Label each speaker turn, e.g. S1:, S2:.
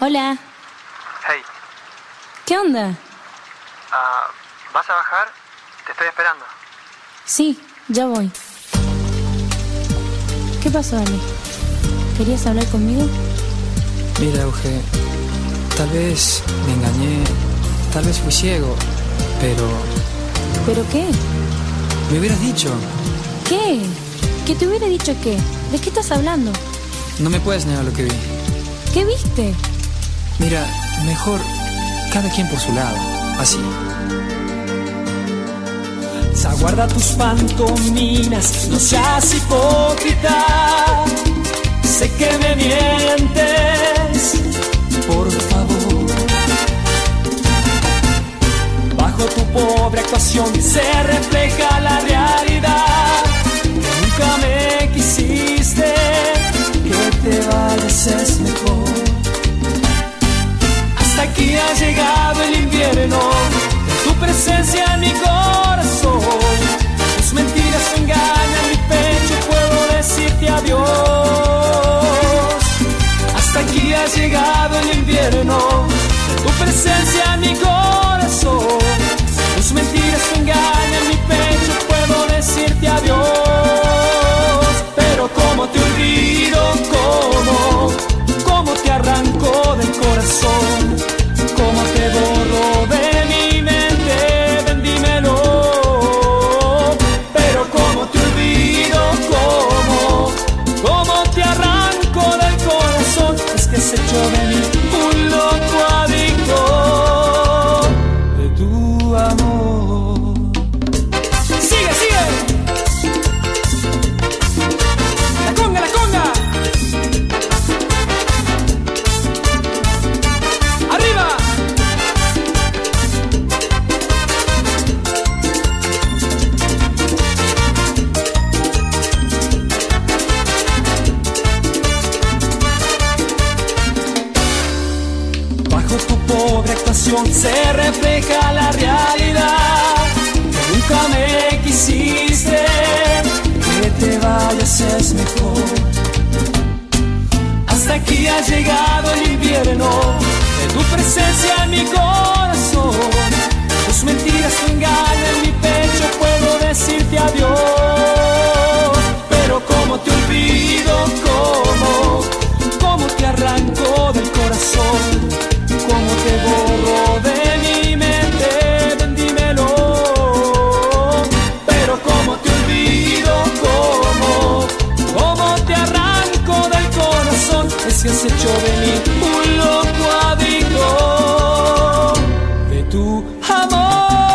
S1: Hola.
S2: Hey,
S1: ¿Qué onda?
S2: ah, ¿vas a bajar? Te estoy esperando.
S1: Sí, ya voy. ¿Qué pasó, Ale? ¿Querías hablar conmigo?
S3: Mira, Euge, tal vez me engañé, tal vez fui ciego, pero
S1: ¿Pero qué?
S3: me hubieras dicho,
S1: ¿Qué? ¿Que te hubiera dicho qué? ¿De qué estás hablando?
S3: no me puedes negar lo que vi.
S1: ¿Qué viste?
S3: Mira, mejor cada quien por su lado, así.
S4: Aguarda tus pantominas, no seas hipócrita. Sé que me mientes, por favor. Bajo tu pobre actuación se refleja la realidad. Llegado el invierno, tu presencia en mi corazón. Tus mentiras me engañan mi pecho, puedo decirte adiós. Hasta aquí ha llegado el invierno, tu presencia en mi corazón. Tus mentiras me engañan mi pecho, puedo decirte adiós. Pero cómo te olvido, cómo, cómo te arranco del corazón, es que tu pobre actuación se refleja la realidad. Nunca me quisiste, que te vayas es mejor. Hasta aquí ha llegado el invierno de tu presencia en mi corazón. si has hecho de mí un loco adicto de tu amor.